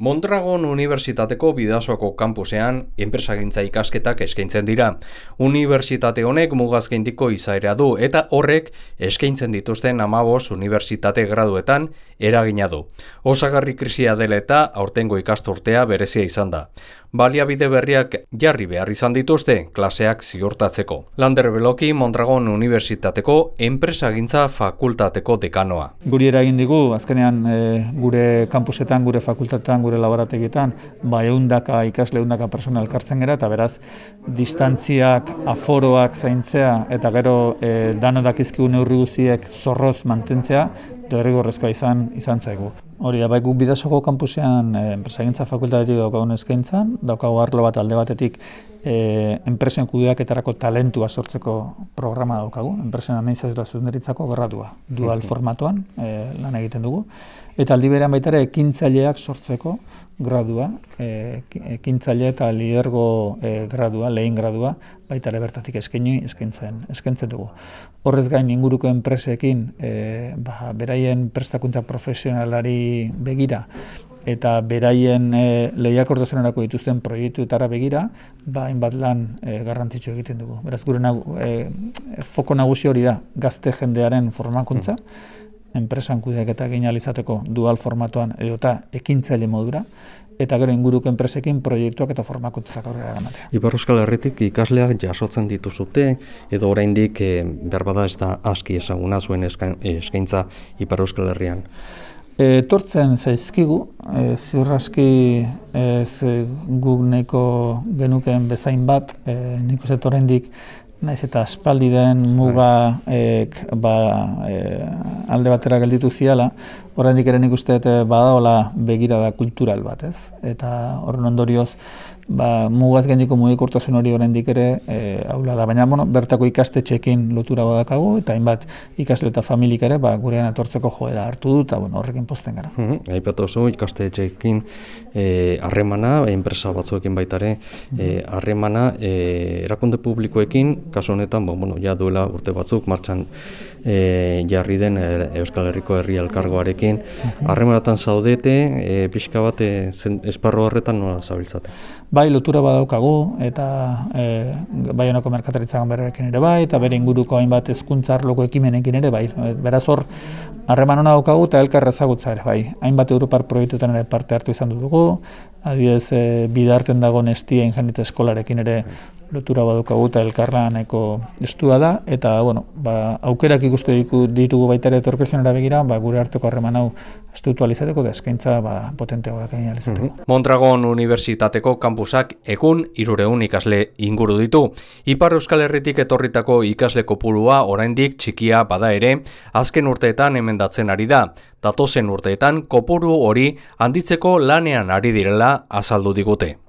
Mondragon Unibertsitateko Bidasoako kampusean enpresagintza ikasketak eskaintzen dira. Unibertsitate honek mugazkindiko izaera du eta horrek eskaintzen dituzten amabos unibertsitate graduetan eragina du. Osagarri krisia dela eta aurtengo ikasturtea berezia izan da. Baliabide berriak jarri behar izan dituzte klaseak ziurtatzeko. Lander Beloki Mondragon Unibertsitateko enpresagintza fakultateko dekanoa. Guri eragin digu, azkenean e, gure kampusetan, gure fakultatetan, gure laborategietan, ba eundaka ikasle eundaka persona elkartzen gara, eta beraz, distantziak, aforoak zaintzea, eta gero e, dano dakizkigu neurri guztiek zorroz mantentzea, derrigorrezkoa izan izan zaigu. Hori, bai guk bidasoko kampusean enpresagintza fakultatetik daukagun eskaintzan, daukagu arlo bat alde batetik e, enpresen kudeaketarako talentua sortzeko programa daukagu, enpresen administrazioa zuzenderitzako gradua, dual formatuan e, lan egiten dugu, eta aldi berean baita ere ekintzaileak sortzeko gradua, e, ekintzaile eta lidergo e, gradua, lehen gradua, baita ere bertatik eskaini eskaintzen, eskaintzen dugu. Horrez gain inguruko enpresekin, e, ba, beraien prestakuntza profesionalari begira, eta beraien e, lehiakortasunerako dituzten proiektuetara begira, ba, hainbat lan e, garrantzitsu egiten dugu. Beraz, gure nagu, e, foko nagusi hori da, gazte jendearen formakuntza, mm. enpresan kudeak eta genializateko dual formatuan edo eta ekintzaile modura, eta gero inguruko enpresekin proiektuak eta formakuntzak aurrera eramatea. Ipar Euskal Herritik ikasleak jasotzen dituzute, edo oraindik e, behar bada ez da aski ezaguna zuen eskaintza Ipar Euskal Herrian. E, tortzen zaizkigu, e, ziurraski ez guk neko genukeen bezain bat, e, nik uste torrendik naiz eta aspaldi den muga ba, e, alde batera gelditu ziala, horrendik ere nik uste badaola begirada kultural bat, ez? Eta horren ondorioz, ba, mugaz gainiko mugikortasun hori oraindik ere e, aula da. Baina bueno, bertako ikastetxeekin lotura badakagu eta hainbat ikasle eta familik ere ba, gurean etortzeko joera hartu du eta bueno, horrekin posten gara. Mm -hmm. Aipatu oso ikastetxeekin e, harremana, enpresa batzuekin baita ere, e, harremana e, erakunde publikoekin, kasu honetan, bo, bueno, ja duela urte batzuk martxan e, jarri den e, Euskal Herriko Herri Elkargoarekin, harremanatan zaudete, e, pixka bat e, esparro horretan nola zabiltzate? bai lotura badaukagu eta e, bai honako merkataritza ganberarekin ere bai eta bere inguruko hainbat hezkuntza arloko ekimenekin ere bai. Beraz hor harreman ona daukagu eta elkar ezagutza ere bai. Hainbat Europar proiektuetan ere parte hartu izan dugu. Adibidez e, bidarten dago Nestia Ingenite Eskolarekin ere lotura badukagu eta elkarlaneko estua da, eta bueno, ba, aukerak ikuste ditugu baita ere etorkezenera begira, ba, gure harteko harreman hau estutu alizateko da eskaintza ba, potenteagoak egin alizateko. Mm Mondragon Unibertsitateko kampusak egun irureun ikasle inguru ditu. Ipar Euskal Herritik etorritako ikasle kopurua oraindik txikia bada ere, azken urteetan emendatzen ari da. Datozen urteetan kopuru hori handitzeko lanean ari direla azaldu digute.